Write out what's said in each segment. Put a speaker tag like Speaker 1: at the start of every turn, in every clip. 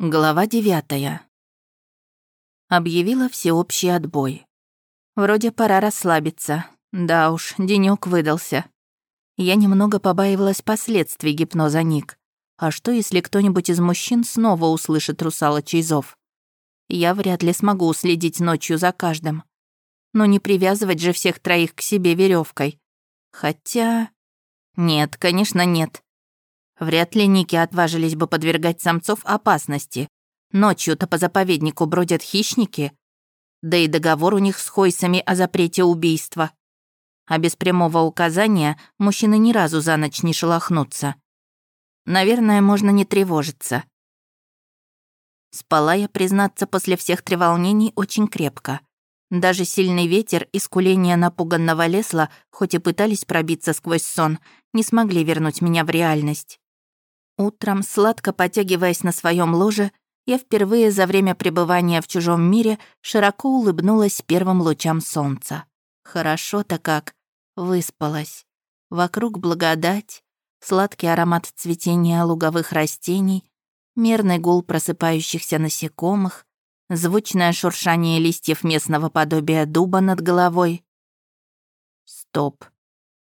Speaker 1: Глава девятая. Объявила всеобщий отбой. Вроде пора расслабиться. Да уж, денёк выдался. Я немного побаивалась последствий гипноза Ник. А что, если кто-нибудь из мужчин снова услышит русалочий зов? Я вряд ли смогу уследить ночью за каждым. Но не привязывать же всех троих к себе веревкой. Хотя... Нет, конечно, нет. Вряд ли Ники отважились бы подвергать самцов опасности. Ночью-то по заповеднику бродят хищники. Да и договор у них с Хойсами о запрете убийства. А без прямого указания мужчины ни разу за ночь не шелохнутся. Наверное, можно не тревожиться. Спала я, признаться, после всех треволнений очень крепко. Даже сильный ветер и скуление напуганного лесла, хоть и пытались пробиться сквозь сон, не смогли вернуть меня в реальность. Утром, сладко потягиваясь на своем ложе, я впервые за время пребывания в чужом мире широко улыбнулась первым лучам солнца. Хорошо-то как. Выспалась. Вокруг благодать, сладкий аромат цветения луговых растений, мерный гул просыпающихся насекомых, звучное шуршание листьев местного подобия дуба над головой. Стоп.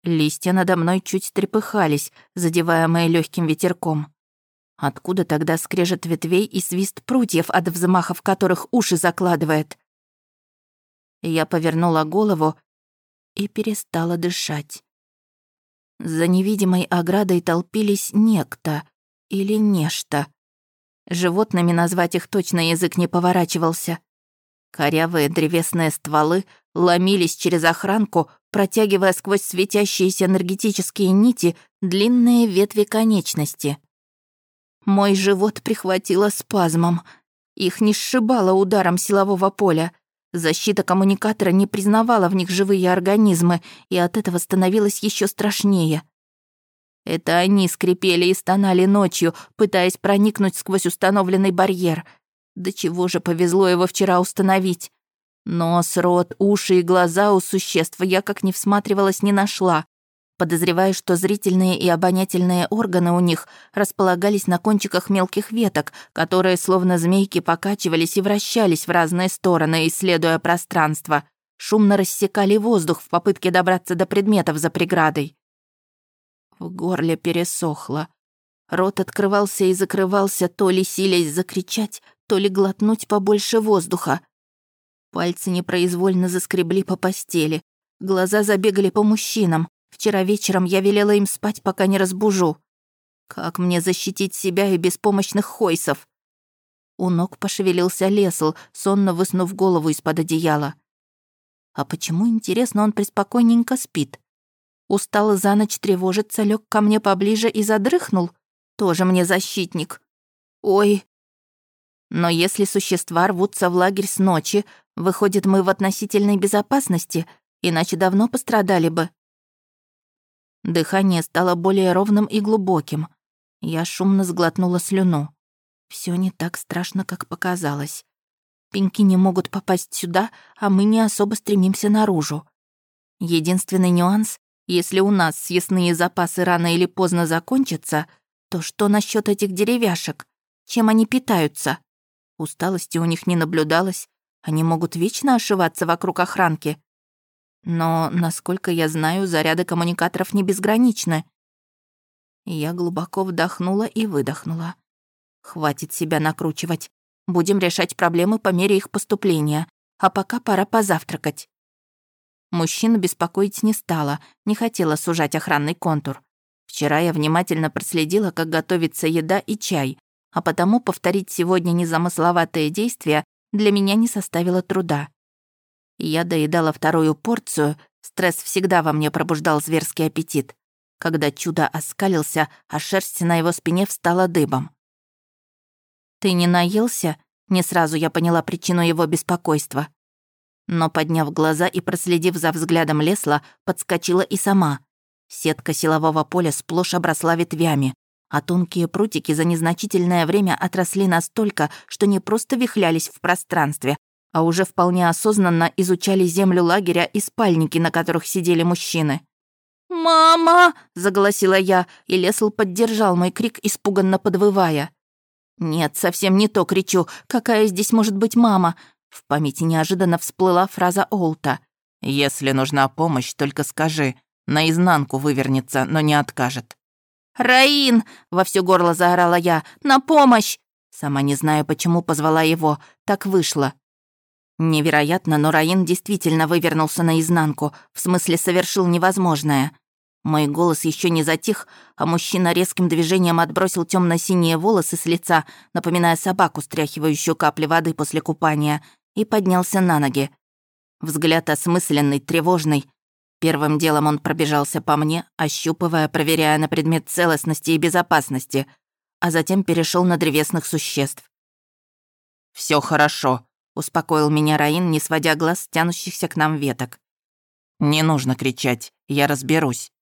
Speaker 1: Листья надо мной чуть трепыхались, задеваемые легким ветерком. Откуда тогда скрежет ветвей и свист прутьев, от взмахов которых уши закладывает? Я повернула голову и перестала дышать. За невидимой оградой толпились некто или нечто. Животными назвать их точно язык не поворачивался. Корявые древесные стволы ломились через охранку, протягивая сквозь светящиеся энергетические нити длинные ветви конечности. Мой живот прихватило спазмом. Их не сшибало ударом силового поля. Защита коммуникатора не признавала в них живые организмы, и от этого становилось еще страшнее. Это они скрипели и стонали ночью, пытаясь проникнуть сквозь установленный барьер. До чего же повезло его вчера установить. Нос, рот, уши и глаза у существ я как не всматривалась не нашла. Подозреваю, что зрительные и обонятельные органы у них располагались на кончиках мелких веток, которые словно змейки покачивались и вращались в разные стороны, исследуя пространство. Шумно рассекали воздух в попытке добраться до предметов за преградой. В горле пересохло. Рот открывался и закрывался, то ли силясь закричать, то ли глотнуть побольше воздуха. Пальцы непроизвольно заскребли по постели. Глаза забегали по мужчинам. Вчера вечером я велела им спать, пока не разбужу. Как мне защитить себя и беспомощных хойсов? У ног пошевелился лесл, сонно высунув голову из-под одеяла. А почему, интересно, он преспокойненько спит? Устал за ночь тревожиться, лег ко мне поближе и задрыхнул? Тоже мне защитник. Ой. Но если существа рвутся в лагерь с ночи, Выходит, мы в относительной безопасности, иначе давно пострадали бы. Дыхание стало более ровным и глубоким. Я шумно сглотнула слюну. Все не так страшно, как показалось. Пеньки не могут попасть сюда, а мы не особо стремимся наружу. Единственный нюанс, если у нас съестные запасы рано или поздно закончатся, то что насчет этих деревяшек? Чем они питаются? Усталости у них не наблюдалось, они могут вечно ошиваться вокруг охранки. Но, насколько я знаю, заряды коммуникаторов не безграничны. Я глубоко вдохнула и выдохнула. Хватит себя накручивать. Будем решать проблемы по мере их поступления. А пока пора позавтракать. Мужчина беспокоить не стала, не хотела сужать охранный контур. Вчера я внимательно проследила, как готовится еда и чай, а потому повторить сегодня незамысловатые действия для меня не составило труда. Я доедала вторую порцию, стресс всегда во мне пробуждал зверский аппетит, когда чудо оскалился, а шерсть на его спине встала дыбом. «Ты не наелся?» Не сразу я поняла причину его беспокойства. Но, подняв глаза и проследив за взглядом Лесла, подскочила и сама. Сетка силового поля сплошь обросла ветвями, а тонкие прутики за незначительное время отросли настолько, что не просто вихлялись в пространстве, а уже вполне осознанно изучали землю лагеря и спальники, на которых сидели мужчины. «Мама!» — заголосила я, и Лесл поддержал мой крик, испуганно подвывая. Нет, совсем не то кричу. Какая здесь может быть мама? В памяти неожиданно всплыла фраза Олта.
Speaker 2: «Если нужна помощь, только скажи. Наизнанку вывернется, но не откажет».
Speaker 1: «Раин!» — во все горло заорала я. «На помощь!» Сама не знаю, почему позвала его. Так вышло. Невероятно, но Раин действительно вывернулся наизнанку, в смысле совершил невозможное. Мой голос еще не затих, а мужчина резким движением отбросил темно синие волосы с лица, напоминая собаку, стряхивающую капли воды после купания, и поднялся на ноги. Взгляд осмысленный, тревожный. Первым делом он пробежался по мне, ощупывая, проверяя на предмет целостности и безопасности, а затем перешел на древесных существ.
Speaker 2: Все хорошо»,
Speaker 1: успокоил меня Раин, не сводя глаз с тянущихся к нам веток.
Speaker 2: «Не нужно кричать, я разберусь».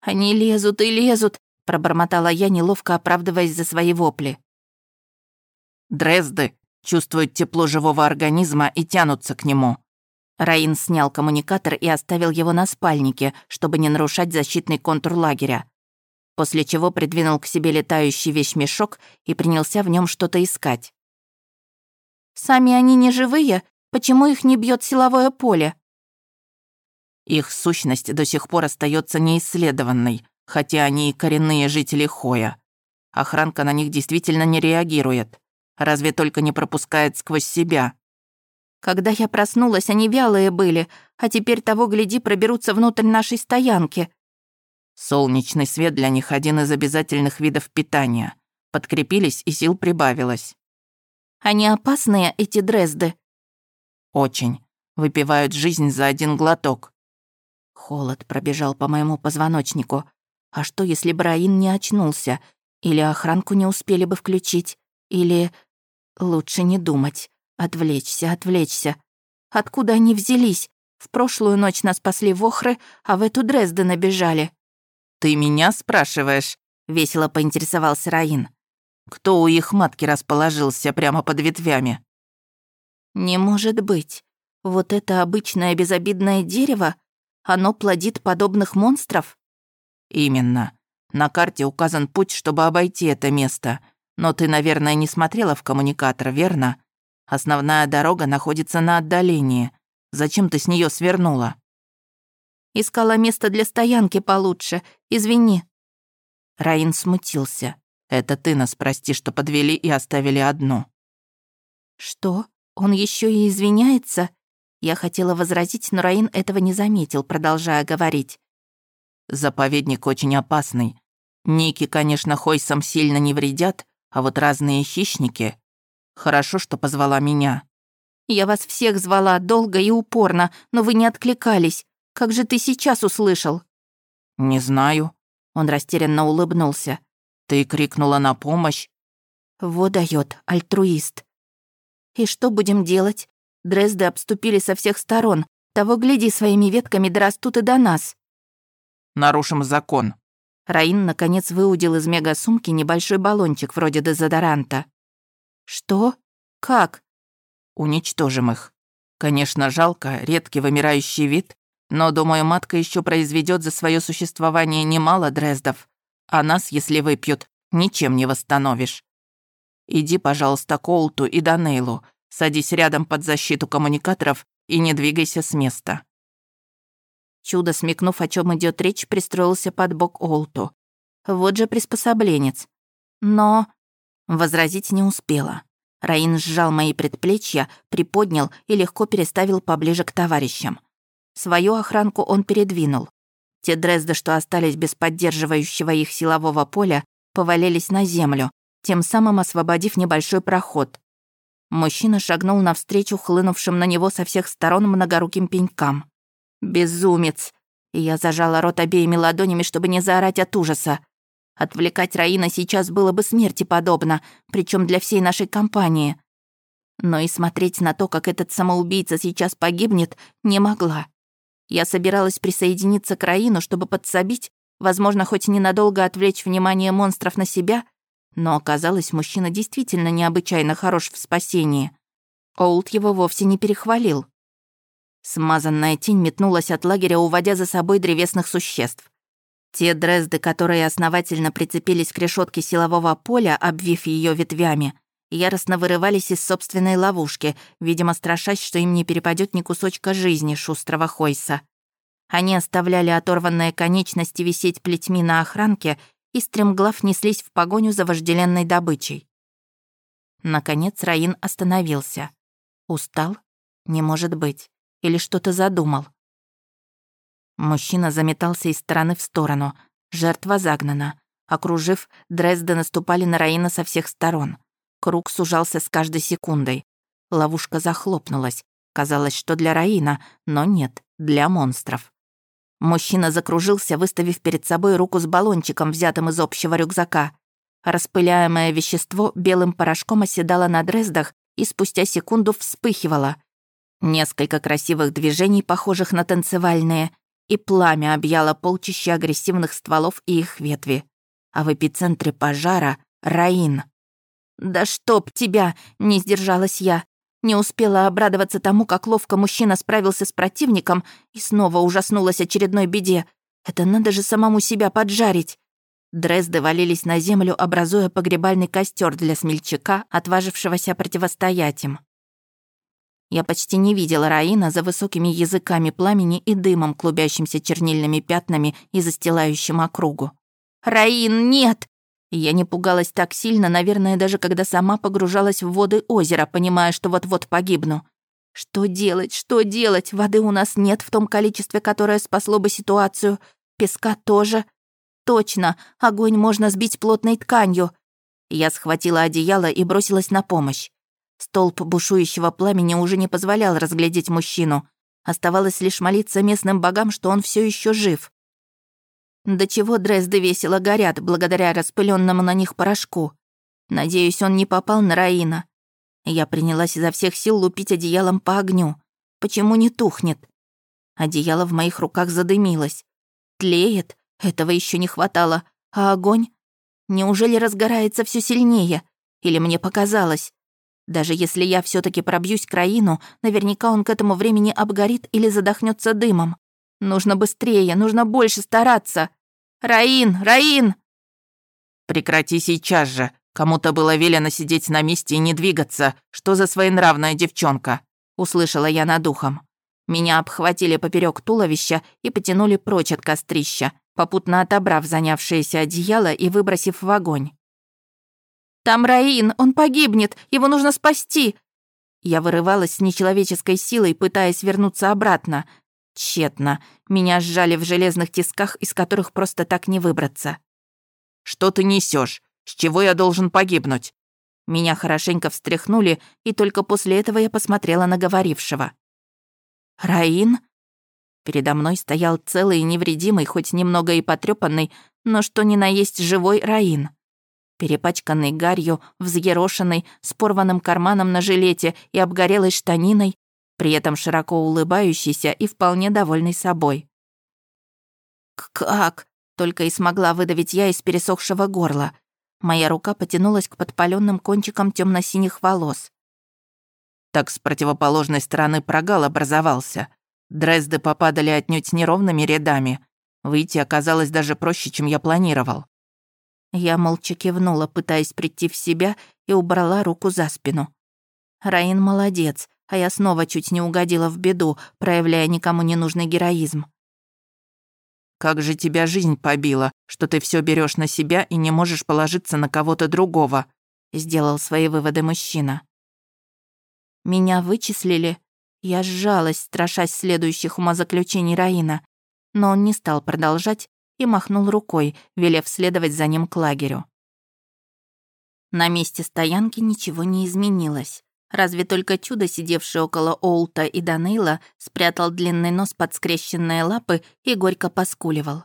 Speaker 1: «Они лезут и лезут», — пробормотала я, неловко оправдываясь за свои вопли.
Speaker 2: «Дрезды чувствуют тепло живого организма и тянутся к нему».
Speaker 1: Раин снял коммуникатор и оставил его на спальнике, чтобы не нарушать защитный контур лагеря. После чего придвинул к себе летающий вещмешок и принялся в нем что-то искать. Сами они не живые? Почему их не бьет силовое поле?»
Speaker 2: Их сущность до сих пор остается неисследованной, хотя они и коренные жители Хоя. Охранка на них действительно не реагирует. Разве только не пропускает сквозь себя.
Speaker 1: Когда я проснулась, они вялые были, а теперь того, гляди, проберутся внутрь нашей стоянки.
Speaker 2: Солнечный свет для них один из обязательных видов питания. Подкрепились, и сил прибавилось.
Speaker 1: Они опасные, эти Дрезды?»
Speaker 2: «Очень. Выпивают жизнь за один глоток».
Speaker 1: Холод пробежал по моему позвоночнику. А что, если Браин не очнулся? Или охранку не успели бы включить? Или... Лучше не думать. Отвлечься, отвлечься. Откуда они взялись? В прошлую ночь нас спасли вохры, а в эту Дрезды набежали.
Speaker 2: «Ты меня спрашиваешь?» — весело поинтересовался Раин. Кто у их матки расположился прямо под ветвями?
Speaker 1: Не может быть. Вот это обычное безобидное дерево? Оно плодит подобных монстров?
Speaker 2: Именно. На карте указан путь, чтобы обойти это место. Но ты, наверное, не смотрела в коммуникатор, верно? Основная дорога находится на отдалении. Зачем ты с нее свернула?
Speaker 1: Искала место для стоянки получше. Извини.
Speaker 2: Раин смутился. Это ты нас прости, что подвели и оставили одну».
Speaker 1: «Что? Он еще и извиняется?» Я хотела возразить, но Раин этого не заметил, продолжая говорить.
Speaker 2: «Заповедник очень опасный. Ники, конечно, Хойсам сильно не вредят, а вот разные хищники. Хорошо, что позвала меня».
Speaker 1: «Я вас всех звала долго и упорно, но вы не откликались. Как же ты сейчас услышал?»
Speaker 2: «Не знаю».
Speaker 1: Он растерянно улыбнулся.
Speaker 2: Ты крикнула на помощь.
Speaker 1: Вот дает альтруист. И что будем делать? Дрезды обступили со всех сторон. Того гляди, своими ветками дорастут и до нас.
Speaker 2: Нарушим закон.
Speaker 1: Раин, наконец, выудил из мегасумки небольшой баллончик вроде дезодоранта. Что? Как?
Speaker 2: Уничтожим их. Конечно, жалко, редкий вымирающий вид, но, думаю, матка еще произведет за свое существование немало дрездов а нас, если выпьют, ничем не восстановишь. Иди, пожалуйста, к Олту и Данейлу, садись рядом под защиту коммуникаторов и не двигайся с места».
Speaker 1: Чудо, смекнув, о чем идет речь, пристроился под бок Олту. Вот же приспособленец. Но... Возразить не успела. Раин сжал мои предплечья, приподнял и легко переставил поближе к товарищам. Свою охранку он передвинул. Те Дрезды, что остались без поддерживающего их силового поля, повалились на землю, тем самым освободив небольшой проход. Мужчина шагнул навстречу хлынувшим на него со всех сторон многоруким пенькам. «Безумец!» Я зажала рот обеими ладонями, чтобы не заорать от ужаса. Отвлекать Раина сейчас было бы смерти подобно, причем для всей нашей компании. Но и смотреть на то, как этот самоубийца сейчас погибнет, не могла. Я собиралась присоединиться к Раину, чтобы подсобить, возможно, хоть ненадолго отвлечь внимание монстров на себя, но оказалось, мужчина действительно необычайно хорош в спасении. Олд его вовсе не перехвалил. Смазанная тень метнулась от лагеря, уводя за собой древесных существ. Те дрезды, которые основательно прицепились к решетке силового поля, обвив ее ветвями, яростно вырывались из собственной ловушки, видимо, страшась, что им не перепадет ни кусочка жизни шустрого Хойса. Они оставляли оторванные конечности висеть плетьми на охранке и стремглав неслись в погоню за вожделенной добычей. Наконец Раин остановился. Устал? Не может быть. Или что-то задумал. Мужчина заметался из стороны в сторону. Жертва загнана. Окружив, Дрезды наступали на Раина со всех сторон. Круг сужался с каждой секундой. Ловушка захлопнулась. Казалось, что для Раина, но нет, для монстров. Мужчина закружился, выставив перед собой руку с баллончиком, взятым из общего рюкзака. Распыляемое вещество белым порошком оседало на дрездах и спустя секунду вспыхивало. Несколько красивых движений, похожих на танцевальные, и пламя объяло полчища агрессивных стволов и их ветви. А в эпицентре пожара — Раин. «Да чтоб тебя!» — не сдержалась я. Не успела обрадоваться тому, как ловко мужчина справился с противником и снова ужаснулась очередной беде. Это надо же самому себя поджарить. Дрезды валились на землю, образуя погребальный костер для смельчака, отважившегося противостоять им. Я почти не видела Раина за высокими языками пламени и дымом, клубящимся чернильными пятнами и застилающим округу. «Раин, нет!» Я не пугалась так сильно, наверное, даже когда сама погружалась в воды озера, понимая, что вот-вот погибну. Что делать, что делать? Воды у нас нет в том количестве, которое спасло бы ситуацию. Песка тоже. Точно, огонь можно сбить плотной тканью. Я схватила одеяло и бросилась на помощь. Столб бушующего пламени уже не позволял разглядеть мужчину. Оставалось лишь молиться местным богам, что он все еще жив. До чего Дрезды весело горят, благодаря распыленному на них порошку. Надеюсь, он не попал на Раина. Я принялась изо всех сил лупить одеялом по огню. Почему не тухнет? Одеяло в моих руках задымилось. Тлеет? Этого еще не хватало. А огонь? Неужели разгорается все сильнее? Или мне показалось? Даже если я все таки пробьюсь к Раину, наверняка он к этому времени обгорит или задохнется дымом. Нужно быстрее, нужно больше стараться. «Раин! Раин!»
Speaker 2: «Прекрати сейчас же! Кому-то было велено сидеть на месте и не двигаться. Что за своенравная девчонка?» Услышала я над ухом. Меня обхватили поперек туловища и потянули прочь от кострища, попутно отобрав занявшееся одеяло и выбросив в огонь. «Там Раин! Он погибнет! Его нужно спасти!» Я вырывалась с нечеловеческой силой, пытаясь вернуться обратно, Тщетно. Меня сжали в железных тисках, из которых просто так не выбраться. «Что ты несешь? С чего я должен погибнуть?»
Speaker 1: Меня хорошенько встряхнули, и только после этого я посмотрела на говорившего. «Раин?» Передо мной стоял целый и невредимый, хоть немного и потрёпанный, но что ни на есть живой Раин. Перепачканный гарью, взъерошенный, с порванным карманом на жилете и обгорелой штаниной, при этом широко улыбающийся и вполне довольный собой. «Как?» — только и смогла выдавить я из пересохшего горла. Моя рука потянулась к подпаленным кончикам темно синих волос.
Speaker 2: Так с противоположной стороны прогал образовался. Дрезды попадали отнюдь неровными рядами. Выйти оказалось даже проще, чем я планировал.
Speaker 1: Я молча кивнула, пытаясь прийти в себя, и убрала руку за спину. Раин молодец а я снова чуть не угодила в беду, проявляя никому не нужный героизм.
Speaker 2: «Как же тебя жизнь побила, что ты все берешь на себя и не можешь положиться на кого-то другого», сделал свои выводы мужчина.
Speaker 1: «Меня вычислили?» Я сжалась, страшась следующих умозаключений Раина, но он не стал продолжать и махнул рукой, велев следовать за ним к лагерю. На месте стоянки ничего не изменилось. Разве только чудо, сидевший около Олта и Данейла, спрятал длинный нос под скрещенные лапы и горько поскуливал.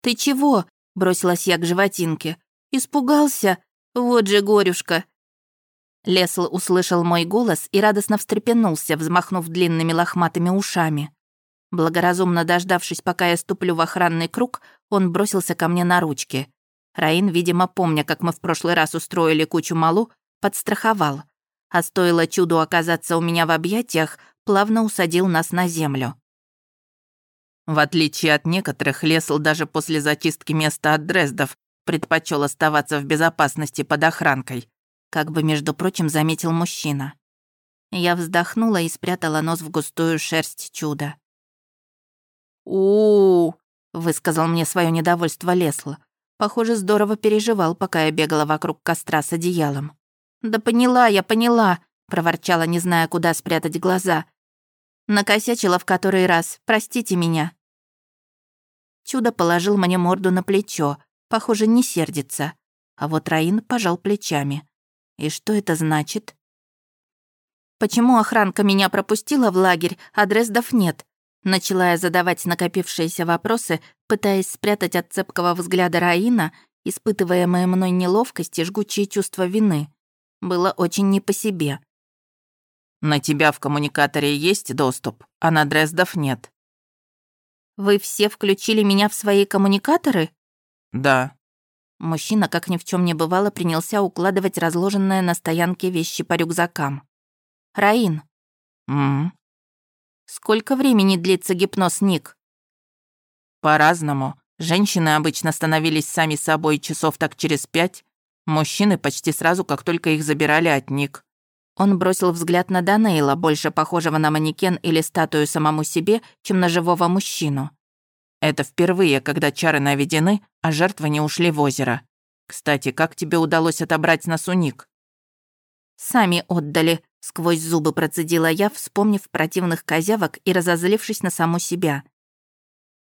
Speaker 1: «Ты чего?» — бросилась я к животинке. «Испугался? Вот же горюшка!» Лесл услышал мой голос и радостно встрепенулся, взмахнув длинными лохматыми ушами. Благоразумно дождавшись, пока я ступлю в охранный круг, он бросился ко мне на ручки. Раин, видимо, помня, как мы в прошлый раз устроили кучу малу, подстраховал — а стоило чуду оказаться у меня в объятиях, плавно усадил нас на землю.
Speaker 2: В отличие от некоторых, Лесл даже после зачистки места от Дрездов предпочел оставаться в безопасности под охранкой.
Speaker 1: Как бы, между прочим, заметил мужчина. Я вздохнула и спрятала нос в густую шерсть чуда. у, высказал мне свое недовольство Лесл. Похоже, здорово переживал, пока я бегала вокруг костра с одеялом. «Да поняла я, поняла», — проворчала, не зная, куда спрятать глаза. Накосячила в который раз, простите меня. Чудо положил мне морду на плечо, похоже, не сердится. А вот Раин пожал плечами. И что это значит? Почему охранка меня пропустила в лагерь, а Дрездов нет? Начала я задавать накопившиеся вопросы, пытаясь спрятать от цепкого взгляда Раина, испытываемое мной неловкость и жгучие чувства вины. Было очень не по себе.
Speaker 2: «На тебя в коммуникаторе есть доступ, а на Дрездов нет».
Speaker 1: «Вы все включили меня в свои коммуникаторы?»
Speaker 2: «Да».
Speaker 1: Мужчина, как ни в чем не бывало, принялся укладывать разложенные на стоянке вещи по рюкзакам. «Раин».
Speaker 2: «М,
Speaker 1: Сколько времени длится гипноз, Ник?
Speaker 2: По-разному. Женщины обычно становились сами собой часов так через пять, мужчины почти сразу, как только их забирали от Ник.
Speaker 1: Он бросил взгляд на Данейла, больше похожего на манекен или статую самому себе, чем на живого мужчину.
Speaker 2: Это впервые, когда чары наведены, а жертвы не ушли в озеро. Кстати, как тебе удалось отобрать нас у Ник?
Speaker 1: Сами отдали, Сквозь зубы процедила я, вспомнив противных козявок и разозлившись на саму себя.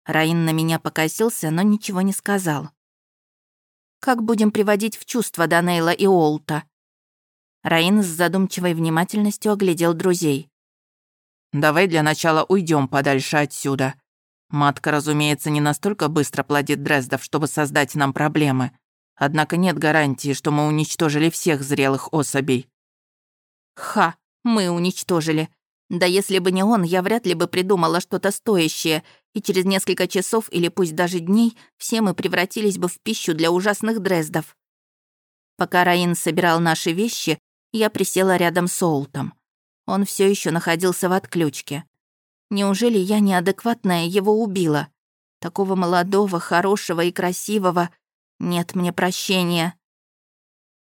Speaker 1: Раин на меня покосился, но ничего не сказал. «Как будем приводить в чувство Данейла и Олта?» Раин с задумчивой внимательностью оглядел друзей.
Speaker 2: «Давай для начала уйдем подальше отсюда. Матка, разумеется, не настолько быстро плодит Дрездов, чтобы создать нам проблемы. Однако нет гарантии, что мы уничтожили всех зрелых особей.
Speaker 1: Ха, мы уничтожили. Да если бы не он, я вряд ли бы придумала что-то стоящее, и через несколько часов или пусть даже дней все мы превратились бы в пищу для ужасных дрездов. Пока Раин собирал наши вещи, я присела рядом с Олтом. Он все еще находился в отключке. Неужели я неадекватная его убила? Такого молодого, хорошего и красивого. Нет мне прощения.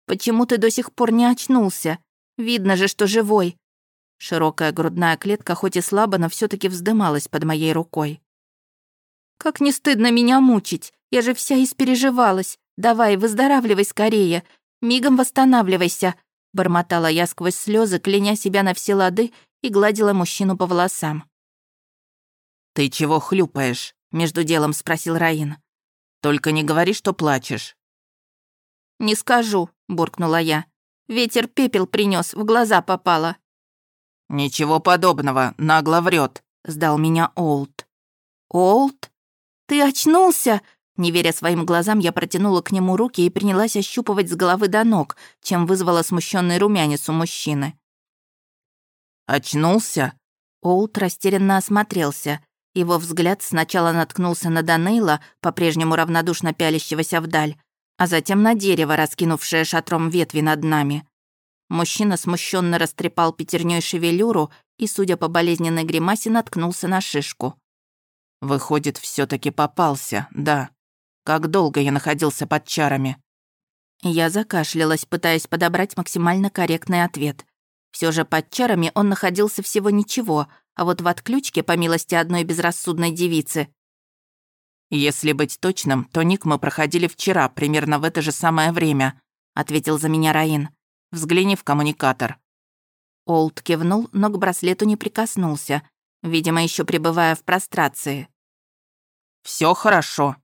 Speaker 1: Почему ты до сих пор не очнулся? Видно же, что живой. Широкая грудная клетка хоть и слабо, но все таки вздымалась под моей рукой. «Как не стыдно меня мучить! Я же вся испереживалась. Давай, выздоравливай скорее. Мигом восстанавливайся!» Бормотала я сквозь слезы, кляня себя на все лады и гладила мужчину по волосам.
Speaker 2: «Ты чего хлюпаешь?» — между делом спросил Раин. «Только не говори, что плачешь».
Speaker 1: «Не скажу», — буркнула я. Ветер пепел принес, в глаза попало».
Speaker 2: «Ничего подобного, нагло врет, сдал меня Олд.
Speaker 1: «Олд? Ты очнулся?» Не веря своим глазам, я протянула к нему руки и принялась ощупывать с головы до ног, чем вызвала смущенный румянец у мужчины.
Speaker 2: «Очнулся?»
Speaker 1: Олд растерянно осмотрелся. Его взгляд сначала наткнулся на Данейла, по-прежнему равнодушно пялящегося вдаль, а затем на дерево, раскинувшее шатром ветви над нами. Мужчина смущенно растрепал пятерней шевелюру и, судя по болезненной гримасе, наткнулся на шишку.
Speaker 2: «Выходит, все таки попался, да. Как долго я находился под чарами?»
Speaker 1: Я закашлялась, пытаясь подобрать максимально корректный ответ. Все же под чарами он находился всего ничего, а вот в отключке, по милости одной безрассудной девицы,
Speaker 2: «Если быть точным, то ник мы проходили вчера, примерно в это же самое время», ответил за меня Раин. «Взгляни в коммуникатор».
Speaker 1: Олд кивнул, но к браслету не прикоснулся, видимо, еще пребывая в прострации.
Speaker 2: Все хорошо.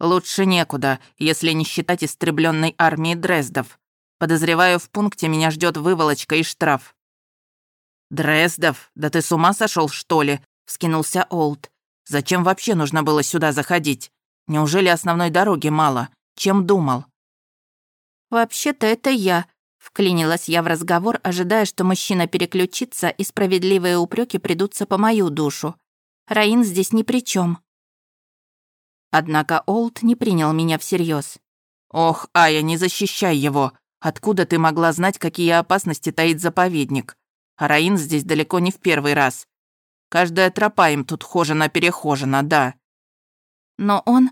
Speaker 2: Лучше некуда, если не считать истребленной армии Дрездов. Подозреваю, в пункте меня ждет выволочка и штраф. Дрездов? Да ты с ума сошел, что ли? вскинулся Олд. Зачем вообще нужно было сюда заходить? Неужели основной дороги мало? Чем думал?»
Speaker 1: «Вообще-то это я», — вклинилась я в разговор, ожидая, что мужчина переключится, и справедливые упреки придутся по мою душу. Раин здесь ни при чем. Однако Олд не принял меня всерьез.
Speaker 2: «Ох, Ая, не защищай его! Откуда ты могла знать, какие опасности таит заповедник? А Раин здесь далеко не в первый раз. Каждая тропа им тут хожена-перехожена, да».
Speaker 1: Но он...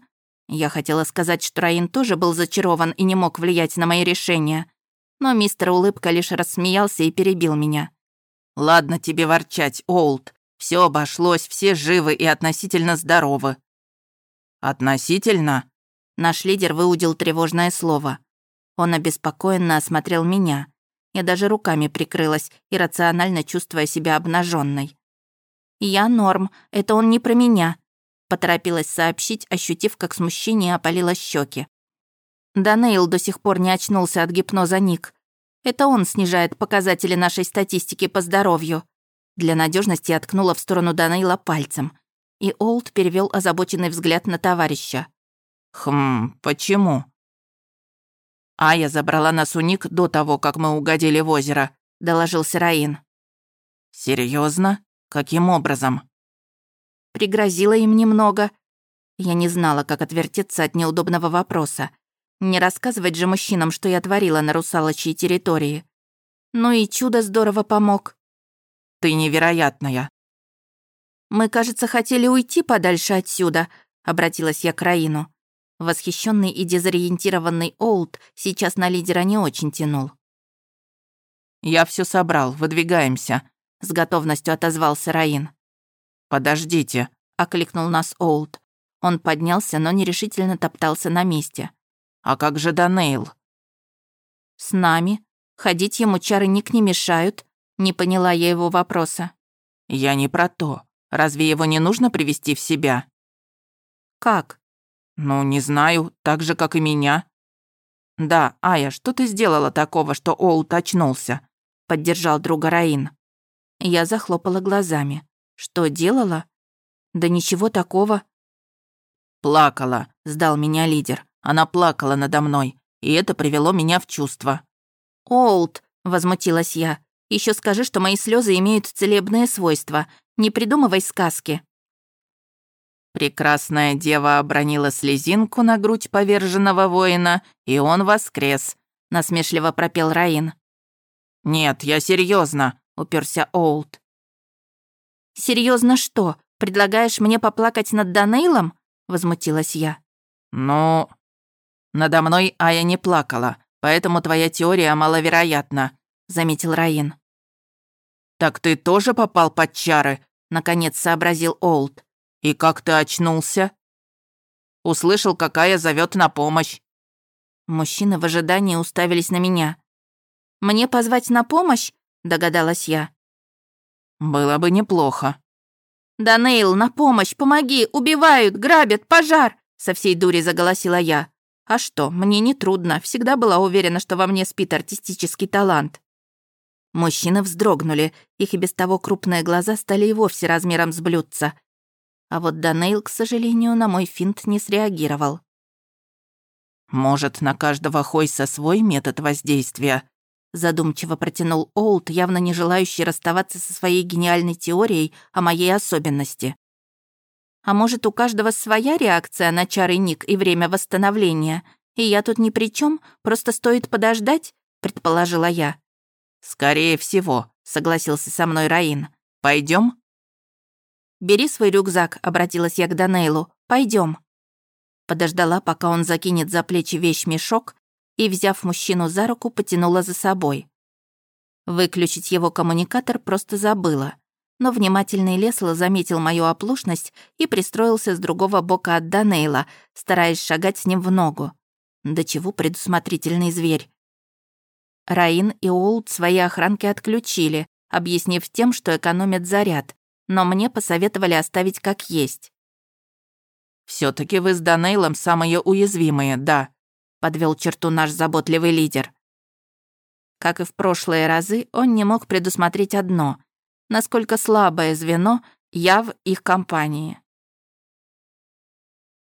Speaker 1: Я хотела сказать, что Раин тоже был зачарован и не мог влиять на мои решения. Но мистер Улыбка лишь рассмеялся и перебил меня.
Speaker 2: «Ладно тебе ворчать, Олд. Все обошлось, все живы и относительно здоровы». «Относительно?»
Speaker 1: Наш лидер выудил тревожное слово. Он обеспокоенно осмотрел меня. Я даже руками прикрылась, иррационально чувствуя себя обнаженной. «Я норм, это он не про меня», — поторопилась сообщить, ощутив, как смущение опалило щеки. Данейл до сих пор не очнулся от гипноза Ник. Это он снижает показатели нашей статистики по здоровью. Для надежности откнула в сторону Данейла пальцем. И Олд перевел озабоченный взгляд на товарища.
Speaker 2: «Хм, почему?» «А я забрала нас у Ник до того, как мы угодили в озеро», — доложился Раин. Серьезно? Каким образом?»
Speaker 1: Пригрозила им немного. Я не знала, как отвертеться от неудобного вопроса. Не рассказывать же мужчинам, что я творила на русалочьей территории. Ну и чудо здорово помог.
Speaker 2: «Ты невероятная»,
Speaker 1: «Мы, кажется, хотели уйти подальше отсюда», — обратилась я к Раину. Восхищенный и дезориентированный Олд сейчас на лидера не очень тянул.
Speaker 2: «Я все собрал, выдвигаемся», — с готовностью отозвался Раин. «Подождите», — окликнул нас Олд. Он поднялся, но нерешительно топтался на месте. «А как же Данейл?»
Speaker 1: «С нами. Ходить ему чары ник не мешают», — не поняла я его вопроса.
Speaker 2: «Я не про то. Разве его не нужно привести в себя?»
Speaker 1: «Как?»
Speaker 2: «Ну, не знаю, так же, как и меня». «Да, Ая, что ты сделала такого, что Олд очнулся?» — поддержал друга Раин. Я захлопала глазами. «Что делала?» «Да ничего такого». «Плакала», — сдал меня лидер. Она плакала надо мной, и это привело меня в чувство.
Speaker 1: «Олд», — возмутилась я, — «еще скажи, что мои слезы имеют целебные свойства. Не придумывай сказки».
Speaker 2: Прекрасная дева обронила слезинку на грудь поверженного воина, и он воскрес, насмешливо пропел Раин. Нет, я серьезно, уперся Олд.
Speaker 1: Серьезно что? Предлагаешь мне поплакать над Данейлом? возмутилась я.
Speaker 2: Ну, надо мной Ая не плакала, поэтому твоя теория маловероятна, заметил Раин. Так ты тоже попал под чары? наконец сообразил Олд. «И как ты очнулся?» Услышал, какая зовет на помощь.
Speaker 1: Мужчины в ожидании уставились на меня. «Мне позвать на помощь?» — догадалась я.
Speaker 2: «Было бы неплохо».
Speaker 1: «Данейл, на помощь! Помоги! Убивают! Грабят! Пожар!» Со всей дури заголосила я. А что, мне не трудно. Всегда была уверена, что во мне спит артистический талант. Мужчины вздрогнули, их и без того крупные глаза стали и вовсе размером с блюдца. А вот Данейл, к сожалению, на мой финт не среагировал.
Speaker 2: «Может, на каждого Хойса свой метод воздействия?» Задумчиво протянул Олд, явно не желающий расставаться со своей гениальной теорией о моей особенности.
Speaker 1: «А может, у каждого своя реакция на чары Ник и время восстановления, и я тут ни при чем, просто стоит подождать?» предположила я.
Speaker 2: «Скорее всего», — согласился со мной Раин. Пойдем?
Speaker 1: «Бери свой рюкзак», — обратилась я к Данейлу. Пойдем. Подождала, пока он закинет за плечи вещь-мешок, и, взяв мужчину за руку, потянула за собой. Выключить его коммуникатор просто забыла. Но внимательный Лесло заметил мою оплошность и пристроился с другого бока от Данейла, стараясь шагать с ним в ногу. До чего предусмотрительный зверь. Раин и Олд свои охранки отключили, объяснив тем, что экономят заряд, но мне посоветовали оставить как есть.
Speaker 2: все таки вы с Данейлом самые уязвимые, да», — подвел черту наш заботливый лидер.
Speaker 1: Как и в прошлые разы, он не мог предусмотреть одно — насколько слабое звено я в их компании.